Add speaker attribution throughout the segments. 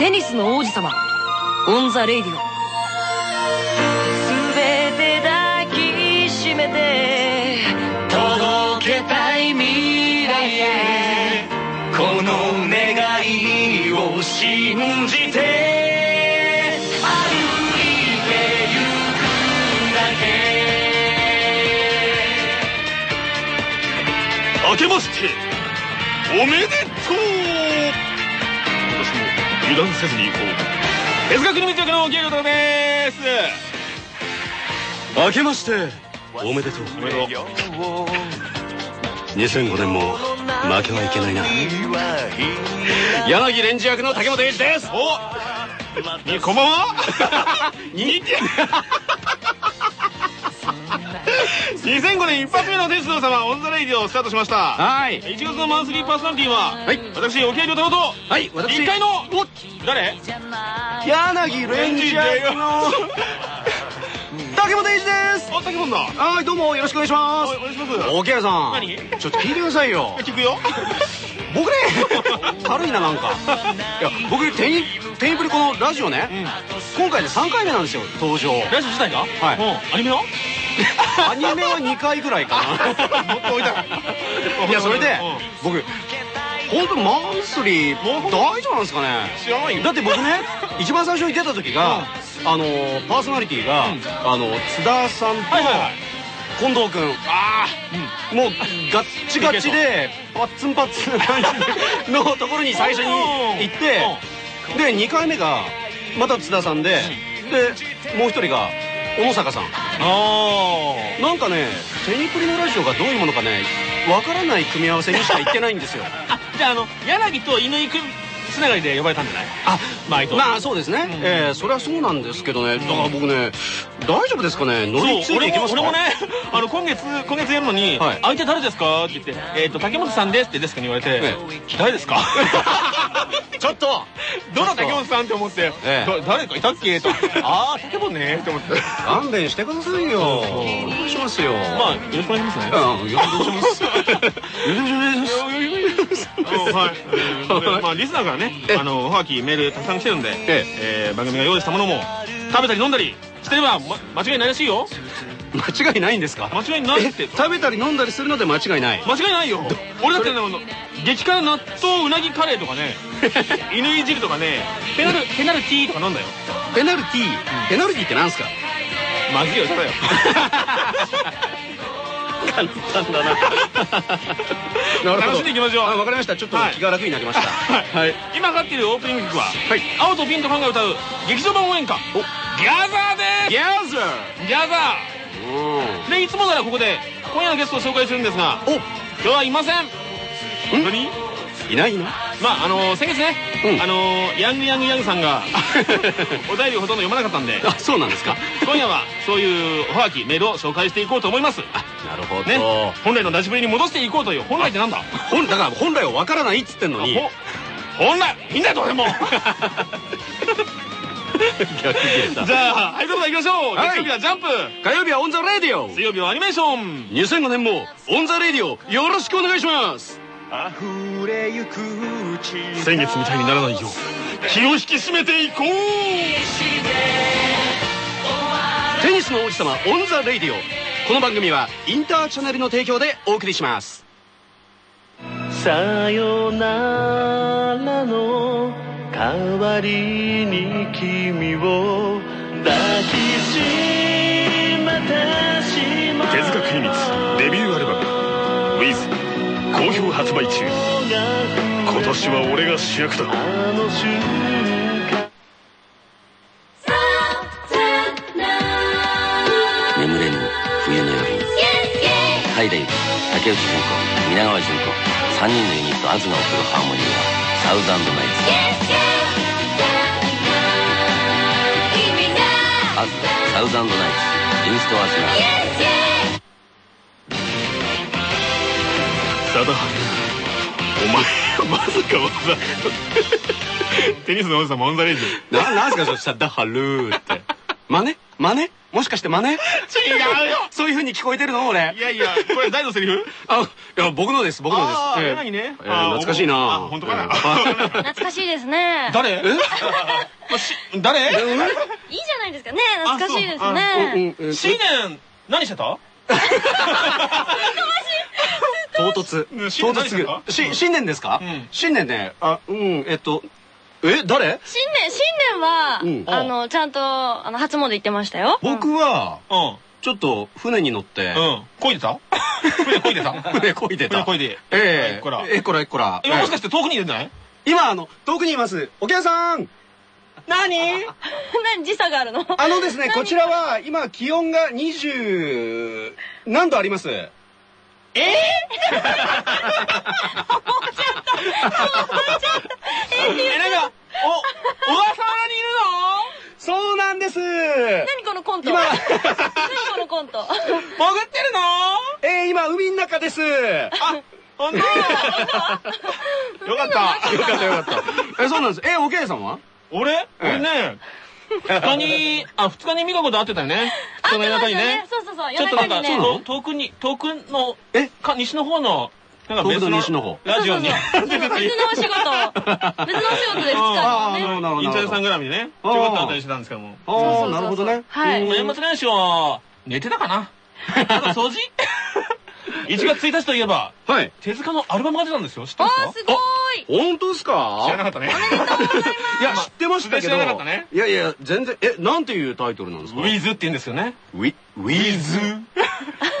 Speaker 1: テニスの王子様。オン・ザ・レイディオ。全て抱きしめて
Speaker 2: 届けたい未来へ。この願いを信じて歩いてゆくだけ。
Speaker 3: 明けましておめでとう。油断せずに行こう。哲学の道の芸太です。
Speaker 4: 明けましておめでとう。
Speaker 3: おめでとう
Speaker 4: 2005年も負けはいけないな。柳レンジ役の竹本英二です。
Speaker 3: おにこんばんは。似て2005年一発目のテスト様オンザレイディオスタートしました。
Speaker 4: はい。
Speaker 3: 1月のマンスリーパーソナリティは
Speaker 4: はい。
Speaker 3: 私沖合亮太郎と
Speaker 4: はい私。
Speaker 3: 1階の誰？
Speaker 4: 柳レンジ役の。竹本英二です。
Speaker 3: お竹本だ。
Speaker 4: はいどうもよろしくお願いしま
Speaker 3: おお願いします。
Speaker 4: さん
Speaker 3: 何
Speaker 4: ちょっと聞いてくださいよ
Speaker 3: 聞くよ
Speaker 4: 僕ね軽いななんかいや僕テニテニプリこのラジオね、今回で3回目なんですよ登場
Speaker 3: ラジオ自体が
Speaker 4: はい
Speaker 3: うんアニメは
Speaker 4: アニメは2回ぐらいかな
Speaker 3: い
Speaker 4: やそれで
Speaker 3: うん
Speaker 4: 僕本当マンスリー大丈夫なんですかね？
Speaker 3: 知らないよ。
Speaker 4: だって僕ね 一番最初に出た時があのパーソナリティがあの津田さんと近藤君。
Speaker 3: あ
Speaker 4: もうガッチガチでパッツンパッツンな感じのところに最初に行ってで2回目がまた津田さんででもう一人が小野坂さん。
Speaker 3: ああ
Speaker 4: なんかねテニプリのラジオがどういうものかねわからない組み合わせにしか言ってないんですよ。
Speaker 3: あ じゃああの柳と犬井君つながりで呼ばれたんじゃない？
Speaker 4: あまあそうですね、
Speaker 3: ん。
Speaker 4: ええそれはそうなんですけどね。だから僕ね大丈夫ですかね？乗りついうていけますか？
Speaker 3: も俺もね あの今月今月やるのに
Speaker 4: はい「
Speaker 3: 相手誰ですか?」って言って「えっと竹本さんです」ってデスクに言われて
Speaker 4: え「
Speaker 3: 誰ですか? 」
Speaker 4: ちょっと！
Speaker 3: どの竹本さんって思って誰かいたっけ？と。ああ竹本ねって思って。
Speaker 4: 勘弁してくださいよ。お願いしますよ。
Speaker 3: まあよろしくお願いしますね。
Speaker 4: うんよろしくお願いします。よろしくお願いします。
Speaker 3: はい。まあリスナーからね
Speaker 4: え。
Speaker 3: あのおはがきメールたくさん来てるんで
Speaker 4: え。
Speaker 3: えー番組が用意したものも食べたり飲んだりしてればま間違いないらしいよ。
Speaker 4: 間違いないんですか？
Speaker 3: 間違いないって。
Speaker 4: 食べたり飲んだりするので間違いない。
Speaker 3: 間違いないよ。俺だってねあの激辛納豆うなぎカレーとかね犬い汁とかねペナルペナルティーとか飲んだよ。
Speaker 4: ペナルティー？ペナルティーってなんすか？
Speaker 3: まずいよそれよ
Speaker 4: 簡単だな。な
Speaker 3: 楽しんでいきましょう。
Speaker 4: あわかりました。ちょっと
Speaker 3: はい。
Speaker 4: 気が楽になりました。
Speaker 3: はい。今かかっているオープニング曲は
Speaker 4: はい。
Speaker 3: 青とピンとファンが歌う劇場版応援歌。
Speaker 4: お
Speaker 3: ギャザーです。
Speaker 4: ギャザ
Speaker 3: ギャザ
Speaker 4: ー。
Speaker 3: ーでいつもならここで今夜のゲストを紹介するんですが
Speaker 4: お。
Speaker 3: 今日はいません。何
Speaker 4: いないの？
Speaker 3: まああの先月ね、
Speaker 4: うん。
Speaker 3: あのヤングヤングヤングさんが お便りをほとんど読まなかったんで。
Speaker 4: あそうなんですか？
Speaker 3: 今夜はそういうおはがきメールを紹介していこうと思います。
Speaker 4: なるほど、
Speaker 3: ね。本来のラジブリに戻していこうという本来ってなんだ？
Speaker 4: 本だから本来はわからないっつってんのに。
Speaker 3: ほ本来？いいんだよどうでも
Speaker 4: 逆
Speaker 3: じゃあはいどうぞ行きましょう。
Speaker 4: はい。
Speaker 3: 月曜日はジャンプ。
Speaker 4: 火曜日はオンザレディオ。
Speaker 3: 水曜日はアニメーション。
Speaker 4: 2005年もオンザレディオよろしくお願いします。
Speaker 2: 溢れゆく
Speaker 3: 先月みたいにならないよう。気を引き締めていこう。
Speaker 4: テニスの王子様オンザレディオ。この番組はインターチャネルの提供でお送りします。
Speaker 2: さよならの代わりに君を抱きしめてしまう。
Speaker 3: 手塚国光デビューアルバム「With」好評発売中。今年は俺が主役だ。
Speaker 2: あの瞬間
Speaker 5: 眠れぬ冬の夜に。ハイレイ竹内純子皆川純子。3人のユニットアズが送るハーモニーはサウザンドナイツサウザンドナイツインストアズが
Speaker 3: 貞治お前まさかまさ テニスの王子様オンザレイジ。
Speaker 4: ななんすかそしたらダハルーって。真似真似？もしかして真似？
Speaker 3: 違うよ。
Speaker 4: そういう風に聞こえてるの？俺。
Speaker 3: いやいやこれ誰のセリフ？
Speaker 4: あいや僕のです僕のです。
Speaker 3: あー
Speaker 4: ええ。
Speaker 3: 柳ね？
Speaker 4: えー懐かしいな。
Speaker 3: あ本当かな？
Speaker 4: えー
Speaker 6: 懐かしいですね。
Speaker 3: 誰？誰？
Speaker 6: いいじゃないですかね。懐かしいです
Speaker 4: う。ん
Speaker 6: ね。
Speaker 4: うん
Speaker 3: 新年何してた？
Speaker 4: 唐突。唐突新年ですか？
Speaker 3: うん。
Speaker 4: 新年ねあうんえっとえ誰？
Speaker 6: 新年、新年は、
Speaker 4: うん。
Speaker 6: あの、ちゃんと、あの、初詣行ってましたよ。
Speaker 4: 僕は
Speaker 3: うん。
Speaker 4: ちょっと船に乗って。
Speaker 3: うん。こ いでた？船こいでた？
Speaker 4: 船こいでた。
Speaker 3: 船こいで。
Speaker 4: ええ。
Speaker 3: こら？
Speaker 4: ええこらえこら？
Speaker 3: 今もしか
Speaker 4: し
Speaker 3: して遠くにいるんじゃない？
Speaker 4: 今あの遠くにいます。お客さん。
Speaker 3: 何？
Speaker 6: 何時差があるの？
Speaker 4: あのですねこちらは今気温が20何度あります？
Speaker 3: ええなんかお小笠原にいる
Speaker 4: そうなんです。
Speaker 6: 何このコント？
Speaker 4: 今。
Speaker 6: 何このコント？
Speaker 3: の潜ってるの？
Speaker 4: えー、今海の中です。よ
Speaker 3: あ本当？よかった。
Speaker 4: かったよかった。えそうなんです。えおけいさんは？
Speaker 3: 俺？俺ね二日にあ二日に美香子と会ってたよね。人の夜中にね。
Speaker 6: そうそうそう
Speaker 3: ちょっとなんか遠くに遠くの
Speaker 4: え？
Speaker 3: か西の方のなんか別
Speaker 4: の西の方。
Speaker 3: ラジオに。
Speaker 6: 別のお仕事別のお仕事で2日
Speaker 4: ああ
Speaker 6: にね
Speaker 3: インチャーさん絡みでね。ちょこっと会ったりしてたんですけども。
Speaker 4: あ
Speaker 6: そうそうそう。
Speaker 4: あなるほどね
Speaker 6: はい。
Speaker 4: うん
Speaker 3: 年末年始は寝てたかな？あと掃除？1月1日といえば
Speaker 4: はい。
Speaker 3: 手塚のアルバムが出たんですよ。知って
Speaker 6: わ
Speaker 3: ますか？
Speaker 6: あすごい。
Speaker 4: 本当ですか？
Speaker 3: 知らなかったね。
Speaker 4: いや知ってましたけど。
Speaker 3: 知らなかったね。
Speaker 4: いやいや全然えなんていうタイトルなんですか？
Speaker 3: ウィズって言うんですよね。
Speaker 4: ウィウィズ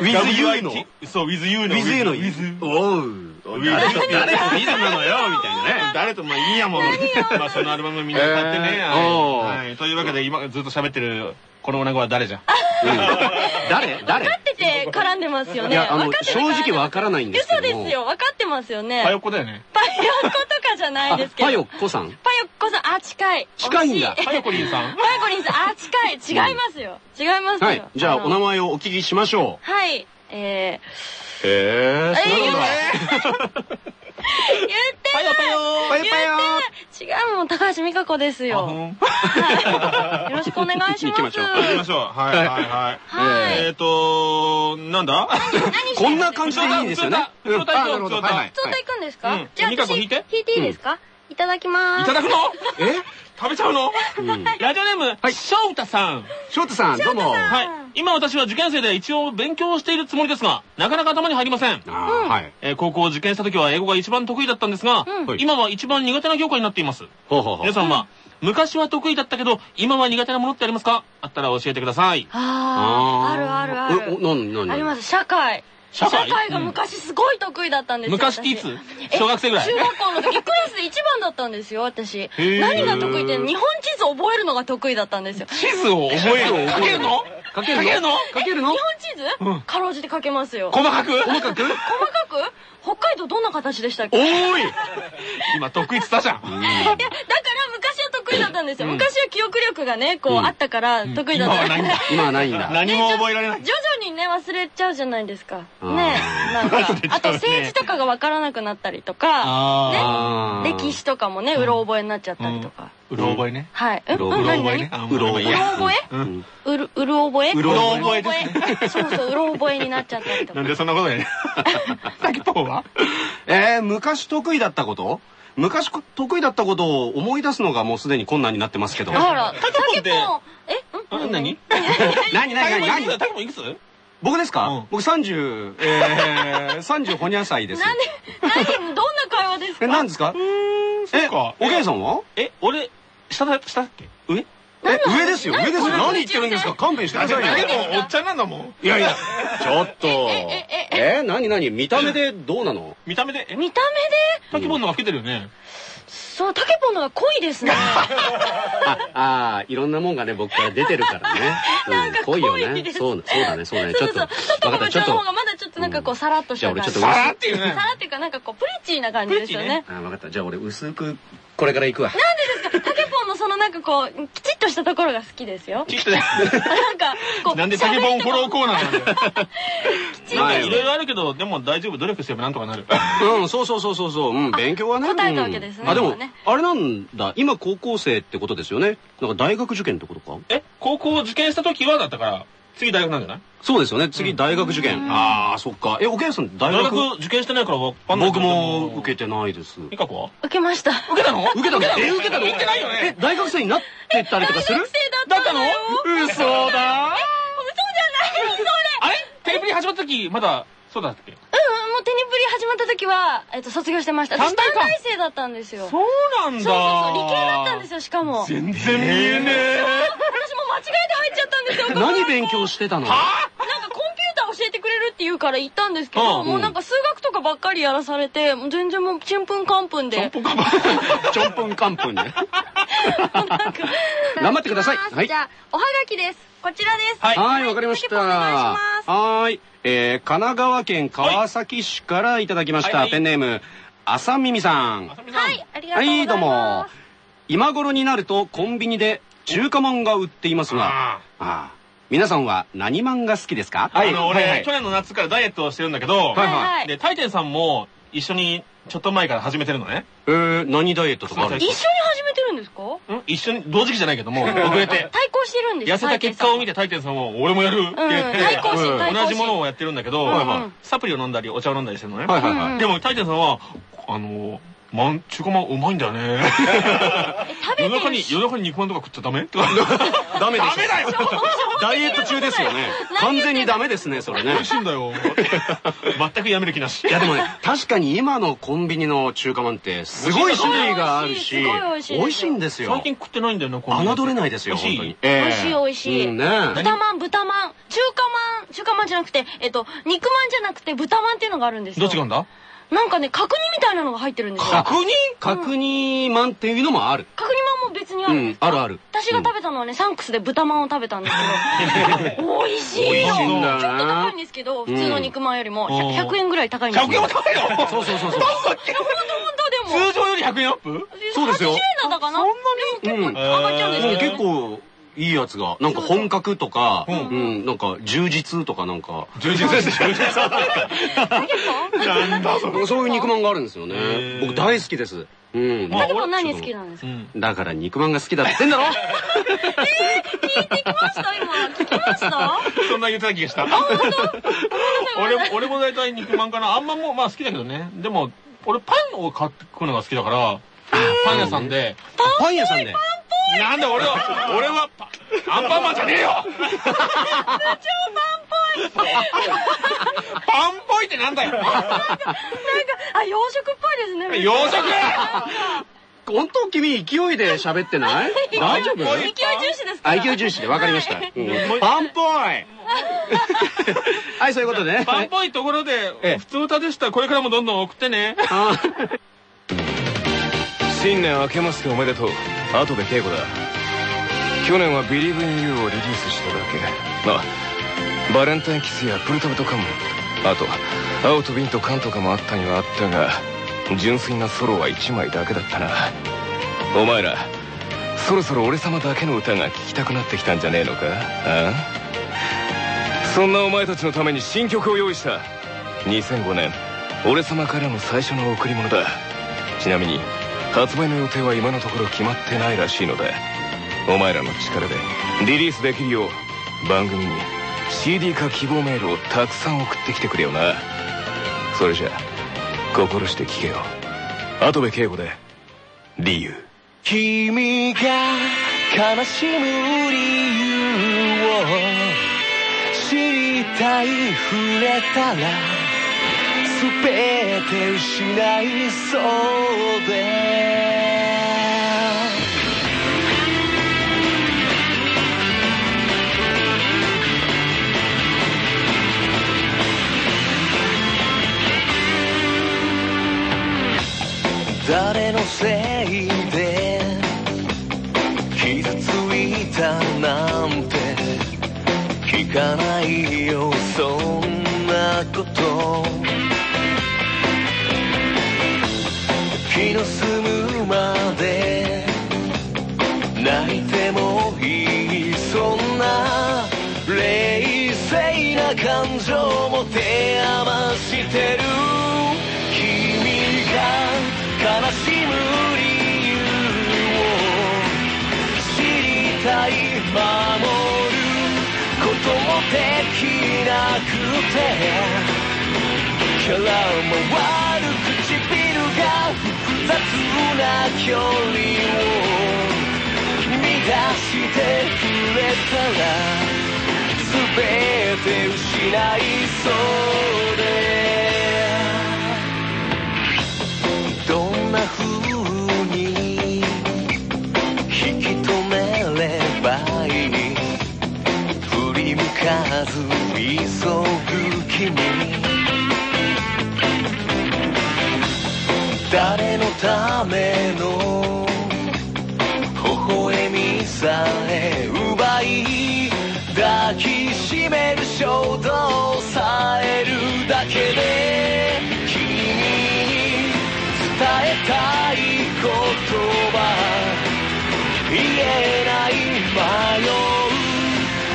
Speaker 3: With
Speaker 4: You の。
Speaker 3: そう With You の。
Speaker 4: With You の
Speaker 3: With
Speaker 4: おう
Speaker 3: With
Speaker 4: 誰と誰とウィズなのよみたいなね。
Speaker 3: 誰とまあいいやもん。まあそのアルバムみんな買ってねはい。というわけで今ずっと喋ってるこの女子は誰じゃ
Speaker 4: 誰？誰？
Speaker 6: 分かってて絡んでますよね。
Speaker 4: いやあの正直わからないんですけ
Speaker 6: 嘘ですよ。分かってますよね。
Speaker 3: パヨッコだよね。
Speaker 6: パヨッコとかじゃないですけど。
Speaker 4: パヨッコさん？
Speaker 6: パヨッコさん。あ近い。
Speaker 4: 近いんだ。
Speaker 3: パヨコリンさん？
Speaker 6: パヨコリン さん。あ近い。違いますよ。違いますよ。
Speaker 4: はい。じゃあお名
Speaker 6: 前
Speaker 4: 前をお聞きしましょ
Speaker 6: はい。え
Speaker 4: うへえ
Speaker 6: ー、
Speaker 4: そうなんだ
Speaker 6: 言って
Speaker 3: パヨパヨ
Speaker 4: パヨ
Speaker 6: 違うもん高橋美香子です
Speaker 3: あ
Speaker 6: よはい。よろしくお願いします。
Speaker 4: 行きましょう。
Speaker 3: 行きましょう。はいはいはい。
Speaker 6: はい。
Speaker 3: えっとなんだ？
Speaker 4: こんな感じでいいんですよね。
Speaker 3: 普通だ普通だ
Speaker 4: うん。あなるほど。
Speaker 3: 普通だ
Speaker 4: はいはい
Speaker 6: ちょっと行くんですか、
Speaker 3: うん。
Speaker 6: じゃあ
Speaker 3: 美香子
Speaker 6: 私
Speaker 3: 引いて。
Speaker 6: 引いていいですか、いただきます。
Speaker 3: いただくの？
Speaker 4: え？
Speaker 3: 食べちゃうの？
Speaker 4: うん。
Speaker 3: ラジオネーム
Speaker 4: はい。
Speaker 3: 翔太さん。
Speaker 4: 翔太さんどうも。
Speaker 3: はい。今私は受験生で一応勉強しているつもりですがなかなか頭に入りません。
Speaker 4: はい。
Speaker 3: えー高校を受験した時は英語が一番得意だったんですが、
Speaker 6: うん。
Speaker 3: 今は一番苦手な業界になっています。
Speaker 4: ほうほうほう。
Speaker 3: 皆さんは、昔は得意だったけど、今は苦手なものってありますか？あったら教えてください。
Speaker 6: あーあるあるあ
Speaker 4: えお
Speaker 6: る
Speaker 4: なんなん？
Speaker 6: あります。社会
Speaker 3: 社会？
Speaker 6: が昔すごい得意だったんですよ
Speaker 3: 昔っていつ？
Speaker 6: 私。
Speaker 3: 小学生ぐらい？
Speaker 6: 中学校の時クラスで一番だったんですよ私。
Speaker 3: ー。
Speaker 6: 何が得意って日本地図覚えるのが得意だったんですよ。
Speaker 3: 地図を覚える？書けるの？
Speaker 4: かける
Speaker 3: 書けるの？
Speaker 4: かけるの？
Speaker 6: 日本地図、
Speaker 3: うん。
Speaker 6: かろうじて書けますよ。
Speaker 3: 細かく？
Speaker 4: 細かく？
Speaker 6: 細かく？北海道どんな形でしたっけ？
Speaker 3: お
Speaker 6: いや
Speaker 3: ーい！今得意って言ったじゃん。
Speaker 6: だから昔は得意だったんですよ、
Speaker 3: うん。
Speaker 6: 昔は記憶力がねこう、
Speaker 4: うん。
Speaker 6: あったから得意だった
Speaker 3: 今はないんだ。
Speaker 4: 今はないんだ。
Speaker 3: 何も覚えられない。
Speaker 6: 徐々にね忘れちゃうじゃないですか。ねなんか。あと政治とかが分からなくなったりとか
Speaker 3: あ
Speaker 4: あー
Speaker 6: 歴史とかもねうろ覚えになっちゃったりとか、
Speaker 3: うろ覚えね。
Speaker 6: はい。う
Speaker 4: ろ
Speaker 3: 覚え。ね。
Speaker 4: うろ覚え？
Speaker 6: うろ覚え？
Speaker 3: うろ覚え？ですね
Speaker 6: うろ覚え？そうそう、うろ覚えになっちゃったりとか。
Speaker 3: なん。でそんなことね。さきぽんは？
Speaker 4: えー、昔得意だったこと？昔得意だったことを思い出すのがもうすでに困難になってますけど。
Speaker 6: あら、た
Speaker 3: ポンって
Speaker 6: けぽん？え
Speaker 3: あ
Speaker 6: ん
Speaker 3: 何？
Speaker 4: 何？何？何？何？
Speaker 3: タケポンいくつ
Speaker 4: 僕ですか、
Speaker 3: うん。
Speaker 4: 僕30、えー、30ほにゃさいです。
Speaker 6: なんで、何、どんな会話ですか？
Speaker 4: え、何ですか？え、
Speaker 3: そっか
Speaker 4: おげんさんは？
Speaker 3: え、俺、下だ、下だっけ？上？
Speaker 4: え、上ですよ、上ですよ。何言ってるんですか？勘弁してくださいよ。
Speaker 3: もおっちゃんなんだもん。
Speaker 4: いやいや、ちょっと。
Speaker 6: ええ
Speaker 4: え、何何？見た目でどうなの？
Speaker 3: 見た目で、え、
Speaker 6: 見た目で、
Speaker 3: タケポンのが老けてるよね。
Speaker 6: そう、たけぽんのが濃いですね。
Speaker 4: あ、あーいろんなもんがね、僕から出てるからね。
Speaker 6: なんか
Speaker 4: 濃いよね。
Speaker 6: です
Speaker 4: そう、そうだね、そうだね。ちょっと、
Speaker 6: そうそうそう。ちょっと
Speaker 4: わかった、ちょっと
Speaker 6: まだちょっとなんかこう、さらっとした感じ。
Speaker 4: じゃあ俺ちょっと
Speaker 6: さ
Speaker 3: さらっていうね。
Speaker 6: らっていうかなんかこう、プリチーな感じですよね。
Speaker 4: あ、わかった。じゃあ俺薄く、これから行くわ。
Speaker 6: たけぽんのそのなんかこうきちっとしたところが好きですよ
Speaker 3: ちょっと
Speaker 6: なんかこう
Speaker 3: なんで竹本フォローコーナーなんだよ。
Speaker 6: きち
Speaker 3: いろいろあるけど、でも大丈夫、努力すればなんとかなる。
Speaker 4: うん、そうそうそうそうそう。うん、勉強はね。
Speaker 6: 答えたわけですね
Speaker 4: うんあ、でもあれなんだ。今高校生ってことですよね？なんか大学受験ってことか？
Speaker 3: え、高校受験した時はだったから、次大学なんじゃない？
Speaker 4: そうですよね。次大学受験。ああ、そっか。え、おけいさん大
Speaker 3: 大
Speaker 4: 学
Speaker 3: 学受験してないからわかんない。け
Speaker 4: 僕
Speaker 3: ど。
Speaker 4: も受けてないです。
Speaker 3: いかこは？
Speaker 6: 受けました。
Speaker 3: 受けたの？
Speaker 4: 受けたの？え、受けたの？
Speaker 3: 行ってないよ
Speaker 4: え
Speaker 3: ね。
Speaker 4: 大学生になってたりとかする？
Speaker 6: 大学生だったのよ。
Speaker 3: 嘘だ。
Speaker 6: 嘘じゃない。
Speaker 3: あれ？テレビ始まった時、まだ、そうだったっけ？
Speaker 6: うんうんもうテニプリ始まった時は、えっと、卒業してました。私
Speaker 3: 短大か。
Speaker 6: 短大生だったんですよ。そう
Speaker 3: そうなん
Speaker 6: そう
Speaker 3: だ。
Speaker 6: そう理系だったんですよしかも。私も
Speaker 3: 全然見えねえ。
Speaker 6: 間違えて
Speaker 4: 何勉強してたの？
Speaker 6: なんかコンピューター教えてくれるって言うから行ったんですけど、
Speaker 3: うん
Speaker 6: もうなんか数学とかばっかりやらされて、もう全然もうちんぷんかんぷんで。
Speaker 4: ちょんぷんかんぷんね。頑張ってください。はい
Speaker 6: じ。ゃあ、おはがきです。こちらです。
Speaker 3: はい
Speaker 4: はい、わかりました。はーい。えー、神奈川県川崎市からいただきました。ペンネーム、あさみみさん。
Speaker 6: はい、ありがとうございます。
Speaker 4: はい、どうも。今頃になるとコンビニで中華まんが売っていますが、あ
Speaker 3: あ
Speaker 4: あ皆さんは何まんが好きですか？
Speaker 3: あの、
Speaker 4: はいはい
Speaker 3: 俺、去年の夏からダイエットをしてるんだけど、
Speaker 4: はい
Speaker 6: はいはい。
Speaker 3: で、大天さんも一緒にちょっと前から始めてるのね。
Speaker 4: えー、何ダイエットとかあるん
Speaker 6: 一緒に始めてるんですか？
Speaker 3: ん？一緒に、同時期じゃないけども、遅れて。
Speaker 6: 対抗してるんです
Speaker 3: 痩せた結果を見
Speaker 6: て。
Speaker 3: て大天さんも、俺もやるって言って、
Speaker 6: 対抗心、
Speaker 4: うん
Speaker 6: 対抗心。
Speaker 3: 同じものをやってるんだけど、
Speaker 6: はいはい
Speaker 3: サプリを飲んだり、お茶を飲んだりしてるのね。
Speaker 4: はいはいはい。
Speaker 3: でも、大天さんは、あの、まん、中華まんうまいんだよね。
Speaker 6: え食べ
Speaker 3: 夜中に。夜中に肉まんとか食っちゃダメ？とか。
Speaker 4: ダメでしょ
Speaker 3: ダメだよ
Speaker 4: ダイエット中ですよね。完全にダメですね、それね
Speaker 3: 美。味しいんだよ。全くやめる気なし。
Speaker 4: いやでもね、確かに今のコンビニの中華まんってすごい種類があるし、
Speaker 6: すごい美味しいです
Speaker 4: 美味しいんですよ
Speaker 3: 最。近食ってないんだよな、こんな
Speaker 4: 侮れないですよ、
Speaker 3: 美味しい
Speaker 4: 本当に。
Speaker 6: 美味しい美味しい
Speaker 4: うんね
Speaker 6: 豚まん、豚まん。中華まん、中華まんじゃなくて、えっと、肉まんじゃなくて豚まんっていうのがあるんですよ。
Speaker 3: どっちがんだ？
Speaker 6: なんかね、角煮みたいなのが入ってるんですよ。
Speaker 3: 角煮？
Speaker 4: 角煮まんっていうのもある。
Speaker 6: 角煮まんも別にあ
Speaker 4: う
Speaker 6: るんです、か
Speaker 4: んあるある。
Speaker 6: 私が食べたのはね、サンクスで豚まんを食べたんですけど、美味しいの。ちょっと高いん
Speaker 4: ね。
Speaker 6: ですけど、普通の肉まんよりも
Speaker 3: うん
Speaker 6: 100, 100円ぐらい高いんですよ。
Speaker 3: 100円も高いの？
Speaker 4: そうそうそうそう。
Speaker 3: 通常より100円アップ？
Speaker 4: そうですよ
Speaker 6: 80円だったかな？でも結構上がっちゃうんですけど。
Speaker 4: 結構いいやつが、なんか本格とか、う
Speaker 3: うん
Speaker 4: ん、なんか充実とかなんか、
Speaker 3: 充実充実
Speaker 6: なんだそ
Speaker 4: そういう肉まんがあるんですよね。
Speaker 3: ー
Speaker 4: 僕大好きです。うん。
Speaker 3: まあ
Speaker 6: 何好きなんですか？
Speaker 3: うん
Speaker 4: だから肉まんが好きだって言ってんだろ
Speaker 6: 聞きました今。聞きました？
Speaker 3: そんな言ってた気がした。俺も、俺も大体肉まんかな。あんまもまあ好きだけどね。でも、俺パンを買ってくのが好きだから、パン屋さんで。
Speaker 4: パン？屋さんで。
Speaker 3: なんで俺は、俺はパ、アンパンマンじゃねえよ パンっぽいってなんだよ
Speaker 6: なんか、あ、洋食っぽいですね。
Speaker 3: 洋食？
Speaker 4: 本当君勢いで喋ってない？大丈夫？
Speaker 6: 勢い重視ですか。
Speaker 4: 勢い重視で分かりました。うん
Speaker 3: い
Speaker 4: パンっぽいはい、そういうことでね。
Speaker 3: パンっぽいところで
Speaker 4: ええ、
Speaker 3: 普通歌でした。これからもどんどん送ってね。
Speaker 4: あ
Speaker 7: 新年明けましておめでとう後部圭子だ。去年は「Believe in You」をリリースしただけ。まあバレンタインキスやプルタブとかも。あと青と瓶と缶とかもあったにはあったが純粋なソロは1枚だけだったな。お前らそろそろ俺様だけの歌が聴きたくなってきたんじゃねえのか？ああ？そんなお前たちのために新曲を用意した。2005年俺様からの最初の贈り物だ。ちなみに発売の予定は今のところ決まってないらしいのでお前らの力でリリースできるよう番組に CD 化希望メールをたくさん送ってきてくれよな。それじゃ心して聞けよ。後部敬吾で理由。
Speaker 2: 君が悲しむ理由を知りたい触れたら全て失いそうで。誰のせいで傷ついたなんて聞かない。持て余してる君が悲しむ理由を知りたい守ることもできなくてキャラも悪唇が複雑な距離を乱してくれたら全て失いそうで。どんな風に引き止めればいい？振り向かず急ぐ君。誰のため衝動さえるだけで君に伝えたい言葉言えない迷う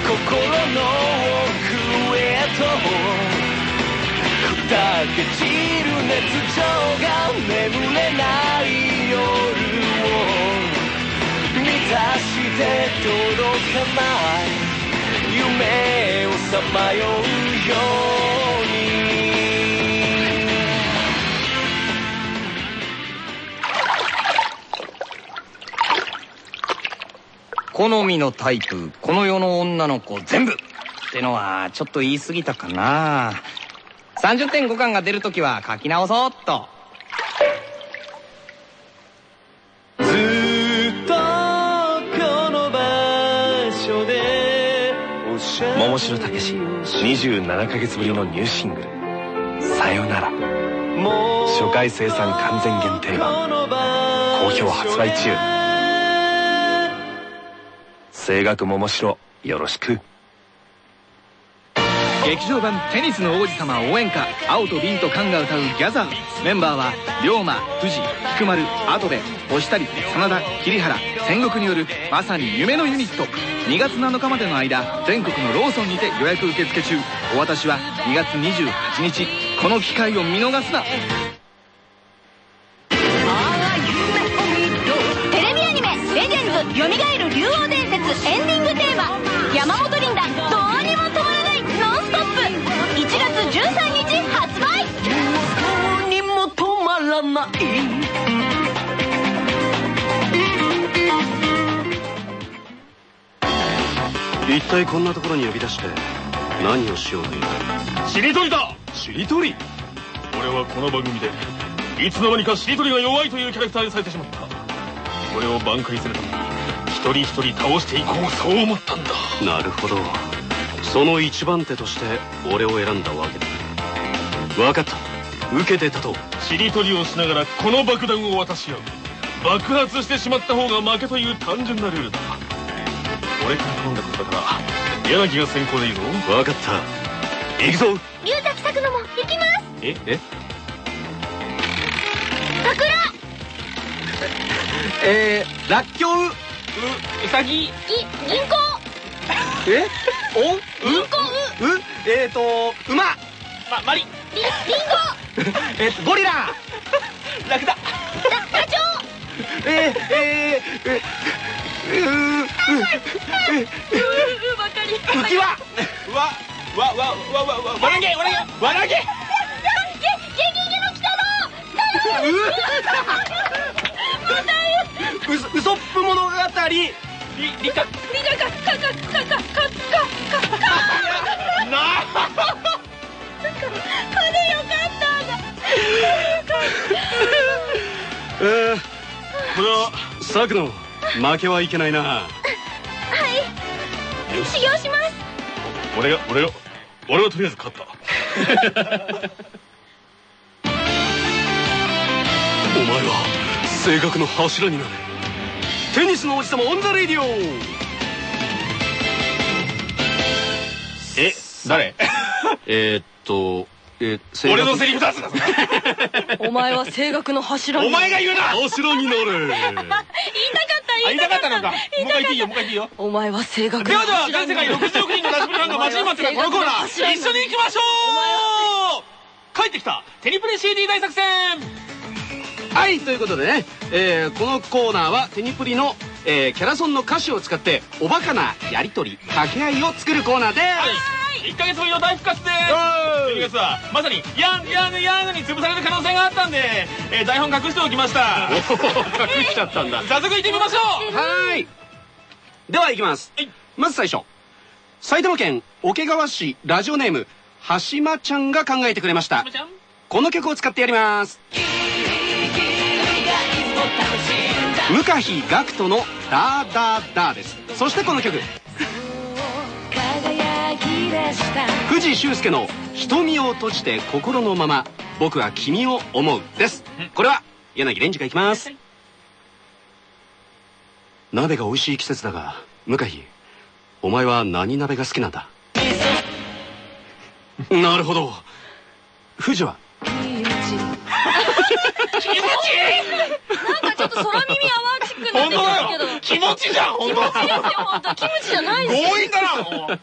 Speaker 2: 心の奥へと砕け散る熱情が眠れない夜を満たして届かない。夢をさまようように。
Speaker 8: 好みのタイプこの世の女の子全部。ってのはちょっと言い過ぎたかな。30.5巻が出るときは書き直そうっと。
Speaker 2: しゃべり
Speaker 7: 桃城武史27ヶ月ぶりのニューシングル「さよなら」初回生産完全限定版。好評発売中。声楽桃城よろしく
Speaker 9: 劇場版テニスの王子様応援歌青と凛と菅が歌うギャザー。メンバーは龍馬藤菊丸跡部星谷真田桐原。戦国によるまさに夢のユニット。2月7日までの間全国のローソンにて予約受付中。お渡しは2月28日。この機会を見逃すな。
Speaker 6: テレビアニメ「レジェンズよみがえる竜王伝説」エンディングテーマ。山本リンダない。
Speaker 4: 一体こんなところに呼び出して何をしようという
Speaker 3: しりとりだ！
Speaker 4: しりとり？
Speaker 3: 俺はこの番組でいつの間にかしりとりが弱いというキャラクターにされてしまった。これを挽回するために一人一人倒していこうそう思ったんだ。
Speaker 4: なるほど。その一番手として俺を選んだわけだ。分かった。受けて立と。う
Speaker 3: しりとりをしながらこの爆弾を渡し合う。爆発してしまった方が負けという単純なルールだ。俺から頼んだことだから柳が先行でいいぞ。
Speaker 4: 分かった。行くぞ。
Speaker 6: 龍崎作のも行きます。
Speaker 3: え？え？
Speaker 6: 桜。
Speaker 9: えー、らっきょう
Speaker 3: ううさぎ。
Speaker 6: ぎ銀行。
Speaker 9: え？お？
Speaker 6: 銀行う。
Speaker 9: う？えーと馬。
Speaker 3: まマリ
Speaker 6: りりんご
Speaker 9: えーとゴリラ！
Speaker 3: ラクダ！
Speaker 6: ダチョウ
Speaker 9: えー、えー、えー、うーう
Speaker 6: うばかり
Speaker 9: 浮き輪
Speaker 3: わわわわわわわらげわらげわらげ
Speaker 6: ゲゲゲの鬼太郎
Speaker 9: うそウソップ物語
Speaker 3: りりか
Speaker 6: みんなかかかかかかかかか
Speaker 3: な
Speaker 6: こ
Speaker 4: えー、
Speaker 3: これは
Speaker 4: 作野負けはいけないな。
Speaker 6: はい。修行します。
Speaker 3: 俺が俺が俺はとりあえず勝った。
Speaker 4: お前は青学の柱になれ。テニスの王子様 on the Radio。
Speaker 3: え誰？
Speaker 4: えー、っとえー、
Speaker 3: 俺のセリフ出すな
Speaker 6: お前は青学の柱
Speaker 3: お前が言うな。
Speaker 4: 柱になれ
Speaker 6: 言いたかった言いたかっ
Speaker 3: 言いたかった。のかもう一回言っていいよもう一回言っていいよ。
Speaker 1: お前は青学
Speaker 3: ではでは全世界60億人のラジプリファンが待ちに待ってたこのコーナー一緒に行きましょう。帰ってきた。テニプレ CD 大作戦。
Speaker 4: はいということでね、えーこのコーナーはテニプリの、えーキャラソンの歌詞を使っておバカなやり取り掛け合いを作るコーナーです、
Speaker 3: 1ヶ月ぶりの大復活です。12月はまさにヤンヤングヤングに潰される可能性があったんで、えー台本隠しておきました。
Speaker 4: 隠しちゃったんだ。
Speaker 3: 早速行ってみましょう。
Speaker 4: はい。では行きます。
Speaker 3: はい。
Speaker 4: まず最初。埼玉県桶川市ラジオネームはしまちゃんが考えてくれました。この曲を使ってやります。向井岳人の「ダーダーダー」です。そしてこの曲藤修介の「瞳を閉じて心のまま僕は君を思う」です。これは柳蓮司がいきます。鍋が美味しい季節だが向井お前は何鍋が好きなんだ？なるほど。藤は？
Speaker 6: なんかちょっと空耳アワーチックになってますけど。
Speaker 3: よ気持ちじゃん本当。
Speaker 6: 気持ちですよ。本当。キムチじゃないです
Speaker 3: 強引だな。もう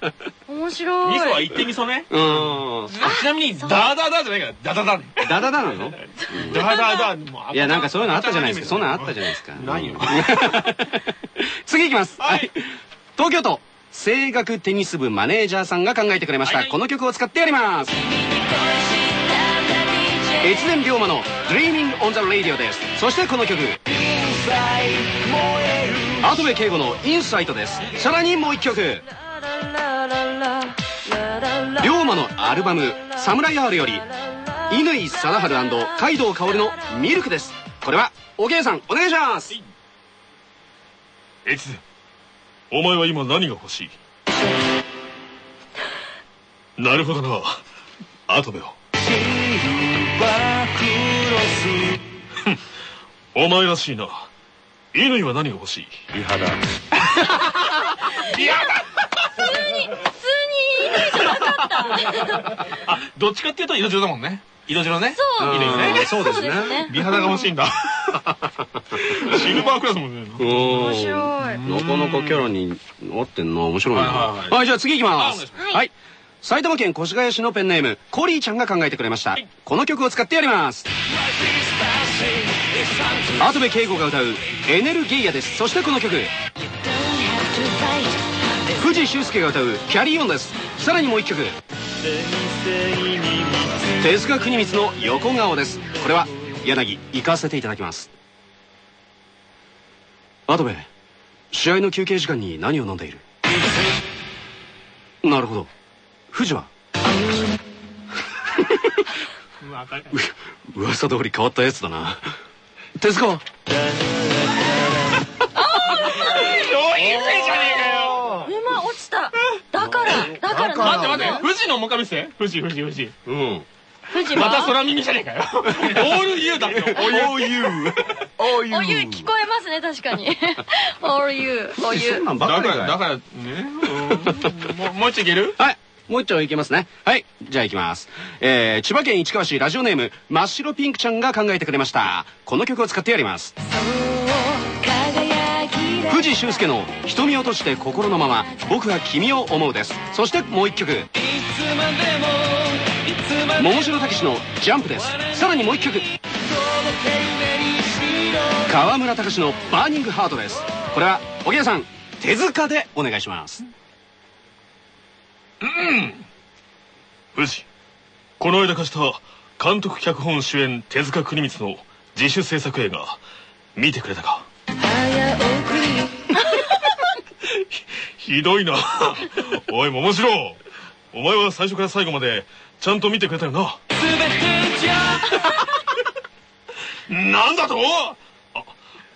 Speaker 6: 面白い
Speaker 3: 味噌は言って味噌ね
Speaker 4: うーん
Speaker 3: ちなみにダーダーダーじゃないからダダダね
Speaker 4: ダダダなの
Speaker 3: ダーダーダーもう
Speaker 4: いやなんかそういうのあったじゃないですかそんなんあったじゃないですか
Speaker 3: ないよ
Speaker 4: 次いきます
Speaker 3: はい
Speaker 4: 東京都声楽テニス部マネージャーさんが考えてくれました、この曲を使ってやります越前龍馬の「Dreaming on the Radio」です。そしてこの曲。跡部圭吾の「インサイト」です。さらにもう一曲。龍馬のアルバム「サムライ R」より乾貞治海道薫の「ミルク」です。これはおげんさんお願いします。
Speaker 3: 越前お前は今何が欲しい？なるほどな。跡部よふん お前らしいな。乾は何が欲しい？
Speaker 7: 美肌。
Speaker 3: リアだ
Speaker 6: 普通に乾じゃなかった。
Speaker 3: あどっちかっていうと色白だもんね。色白ね。
Speaker 6: そう。
Speaker 3: ね。
Speaker 4: そうですね。
Speaker 3: 美肌が欲しいんだ。シルバークラスもね
Speaker 4: 面
Speaker 6: 白い。
Speaker 4: なかなかキャラに合ってんな面白いな
Speaker 3: はい
Speaker 4: じゃあ次いきます。はい埼玉県越谷市のペンネームコリーちゃんが考えてくれました。
Speaker 3: い。
Speaker 4: この曲を使ってやります。跡部圭吾が歌う「エネルゲイヤ」です。そしてこの曲。藤修介が歌う「キャリーオン」です。さらにもう一曲。手塚国光の横顔です。これは柳行かせていただきます。跡部試合の休憩時間に何を飲んでいる？なるほど藤は？う 噂通り変わったやつだな。手塚は？
Speaker 3: 上品じゃねえかよ
Speaker 6: 馬落ちた。だからだから
Speaker 3: 待って待って。富士の面影見せて。富士富士富士
Speaker 4: うん。
Speaker 6: 富士
Speaker 3: また
Speaker 6: は
Speaker 3: 空耳じゃねえかよ。オールユーだ。ってオールユー。
Speaker 6: お湯聞こえますね確かに。お湯お
Speaker 4: そん
Speaker 6: 湯
Speaker 4: なんばっかりかよ
Speaker 3: だからだからね。うん。もうもう一丁いける？
Speaker 4: はいもう一丁いけますね。はい。じゃあいきます。えー、千葉県市川市ラジオネーム真っ白ピンクちゃんが考えてくれました。この曲を使ってやります。藤修介の「瞳を閉じて心のまま僕は君を思う」です。そしてもう一曲。桃城武の「ジャンプ」です。さらにもう一曲。川村隆の「バーニングハート」です。これはおぎやさん手塚でお願いします。
Speaker 3: 富士この間貸した監督脚本主演手塚国光の自主制作映画見てくれたか？ひひどいな。おい桃城。お前は最初から最後までちゃんと見てくれたよな。なんだと？あ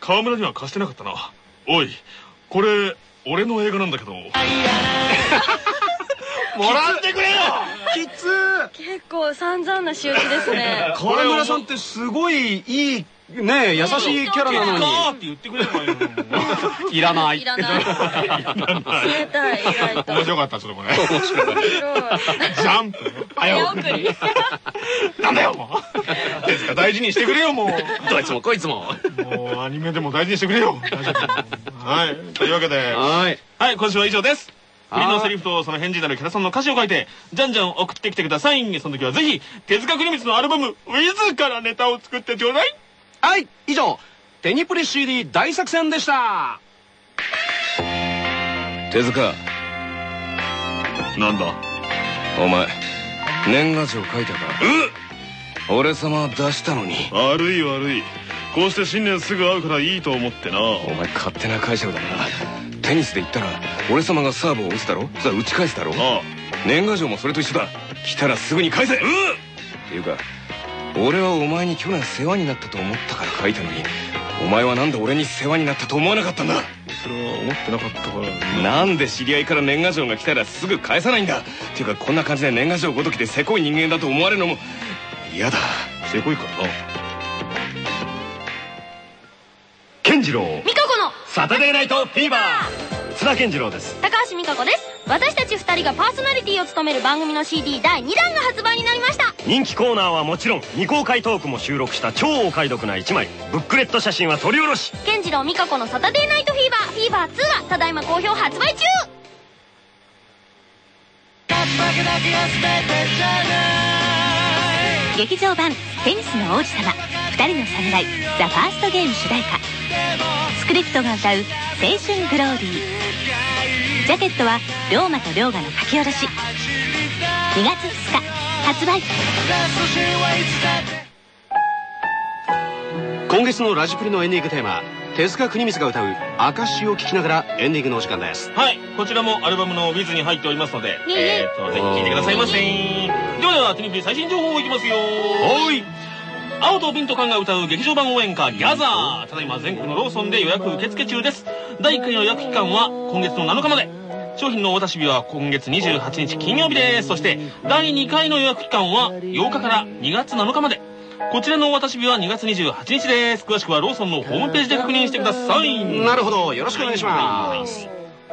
Speaker 3: 川村には貸してなかったな。おいこれ俺の映画なんだけどもらってくれよ
Speaker 4: きつ
Speaker 6: 結構散々な仕打ちですね。
Speaker 4: 川村さんってすごいいいね優しいキャラなの
Speaker 3: かって言ってくれればいいのに
Speaker 4: に いらない。
Speaker 6: いらない。冷たい意外と
Speaker 3: 面白かったちょっとこれ
Speaker 6: 面白い。
Speaker 3: ジャンプ。
Speaker 6: 早送り。
Speaker 3: なんだよもう。ですか大事にしてくれよもう。
Speaker 4: どいつもこいつも。
Speaker 3: もうアニメでも大事にしてくれよ。はい。というわけで、
Speaker 4: はい。
Speaker 3: はい、今週は以上です。振
Speaker 4: はい
Speaker 3: りのセリフとその返事なるキャラソンの歌詞を書いて、じゃんじゃん送ってきてください。その時はぜひ、手塚国光のアルバム、ウィズからネタを作ってちょうだい。
Speaker 4: はい、以上、テニプリ CD 大作戦でした。
Speaker 7: 手塚
Speaker 3: なんだ？
Speaker 7: お前年賀状書いたか？俺様出したのに
Speaker 3: 悪い悪い。こうして新年すぐ会うからいいと思ってな。
Speaker 7: お前勝手な解釈だなテニスで言ったら俺様がサーブを打つだろ？さあ打ち返すだろ？
Speaker 3: あ
Speaker 7: 年賀状もそれと一緒だ。来たらすぐに返せ！っ！ていうか俺はお前に去年世話になったと思ったから書いたのにお前はなんで俺に世話になったと思わなかったんだ？
Speaker 3: それは思ってなかったから。
Speaker 7: なんで知り合いから年賀状が来たらすぐ返さないんだ？っていうかこんな感じで年賀状ごときでせこい人間だと思われるのも嫌だ。
Speaker 3: せこいか。らな。
Speaker 4: 健次郎、
Speaker 6: 美香子の
Speaker 4: サタデーナイトフィーバー津田健次郎です。
Speaker 6: 高橋美香子です。私たち2人がパーソナリティを務める番組の CD 第2弾が発売になりました。
Speaker 10: 人気コーナーはもちろん未公開トークも収録した超お買い得な一枚。ブックレット写真は撮り下ろし。
Speaker 6: 健次郎美香子のサタデーナイトフィーバー。フィーバー2がただいま好評発売中。劇場版「テニスの王子様。二人の侍ザ・ファーストゲーム主題歌。スクリプトが歌う「青春グローリー」ジャケットは龍馬と龍河の書き下ろし2月2日発売
Speaker 4: 今月のラジプリのエンディングテーマ、手塚国光が歌う証を聞きながらエンディングのお時間です。
Speaker 3: はい、こちらもアルバムの Wiz に入っておりますので、えーと、ぜひ聴いてくださいませ。ではでは、テニプリ最新情報いきますよ。
Speaker 4: おーい
Speaker 3: 青と瓶と缶が歌う劇場版応援歌ギャザー。ただいま全国のローソンで予約受付中です。第1回の予約期間は今月の7日まで。商品のお渡し日は今月28日金曜日です。そして第2回の予約期間は8日から2月7日まで。こちらのお渡し日は2月28日です。詳しくはローソンのホームページで確認してください。
Speaker 4: なるほど、よろしくお願いします。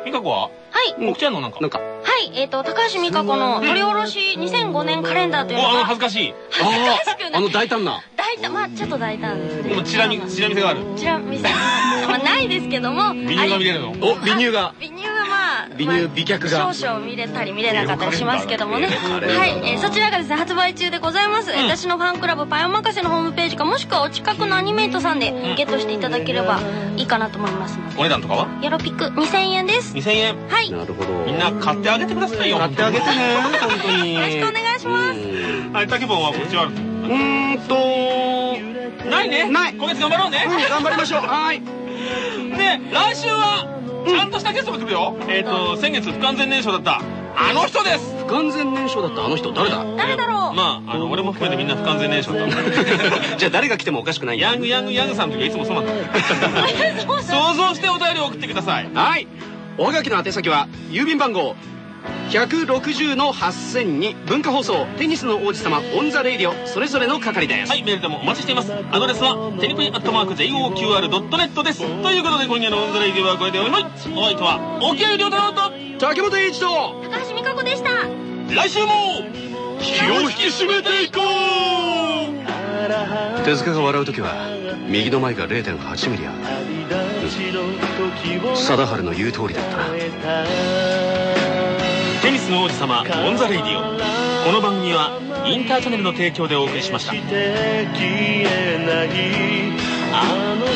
Speaker 3: 美香子は？
Speaker 6: はい。
Speaker 3: 告知あんのなんか？
Speaker 4: なんか、
Speaker 6: はい、えっ、と、高橋美香子の取り下ろし2005年カレンダーという
Speaker 3: おあの
Speaker 6: のが、
Speaker 3: 恥ずかしい
Speaker 6: 恥ずかしくない
Speaker 4: あの大胆な。
Speaker 6: 大胆、まあちょっと大胆ですね。
Speaker 3: でもチラ見チラ見せがある
Speaker 6: チラ見せ、まあないですけども、
Speaker 3: 美乳が見れるの？
Speaker 4: お、離乳が。
Speaker 6: 美乳はまあ、
Speaker 4: 美乳美脚が
Speaker 6: まあ少々見れたり見れなかったりしますけどもね。はい、えーそちらがですね、発売中でございます。私のファンクラブパヨマカセのホームページか、もしくはお近くのアニメイトさんでゲットしていただければいいかなと思いますので。
Speaker 3: お値段とかは？
Speaker 6: ヤロピック2000円です。
Speaker 3: 2000円
Speaker 6: はい。よ
Speaker 4: なるほど。
Speaker 3: みんな買ってあげてくださいよ。
Speaker 4: 買ってあげてね、本当に。
Speaker 6: ろしくお願いします。
Speaker 4: うん。
Speaker 3: はい、竹本は告知は。ある
Speaker 4: うーんと、
Speaker 3: ないね。
Speaker 4: ない。
Speaker 3: 今月頑張ろうね。
Speaker 4: うん、頑張りましょう。はい。
Speaker 3: で来週はちゃんとしたゲストが来るよ、えっ、と先月不完全燃焼だったあの人です。
Speaker 4: 不完全燃焼だったあの人誰だ？
Speaker 6: 誰だろう？
Speaker 3: まああの俺も含めてみんな不完全燃焼だった。
Speaker 4: じゃあ誰が来てもおかしくない
Speaker 3: ヤングヤングヤングさんの時はいつもそうなんだ。想像してお便りを送ってください。
Speaker 4: はい。おはがきの宛先は郵便番号160の8000に。文化放送テニスの王子様 on the Radio。それぞれの係です、
Speaker 3: はいメールでもお待ちしています。アドレスはテニプリアットマーク JOQR.net です。ということで今夜の on the Radio はこれでおしまい。お相手は置鮎龍太郎と
Speaker 4: 竹本英史と
Speaker 6: 高橋美佳子でした。
Speaker 3: 来週も気を引き締めていこう。
Speaker 4: 手塚が笑う時は右の眉が0.8ミリ上がる。貞治の言う通りだった。
Speaker 3: テニスの王子様 on the Radio。この番組はインターチャネルの提供でお送りしました。
Speaker 2: あの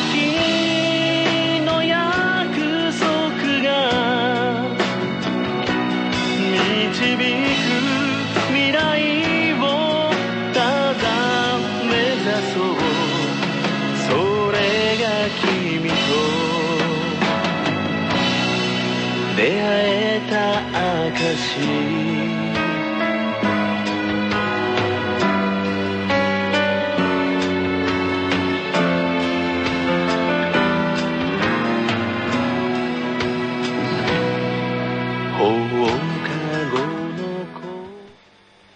Speaker 2: 日の約束が導く未来をただ目指そう。それが君と。出会えた証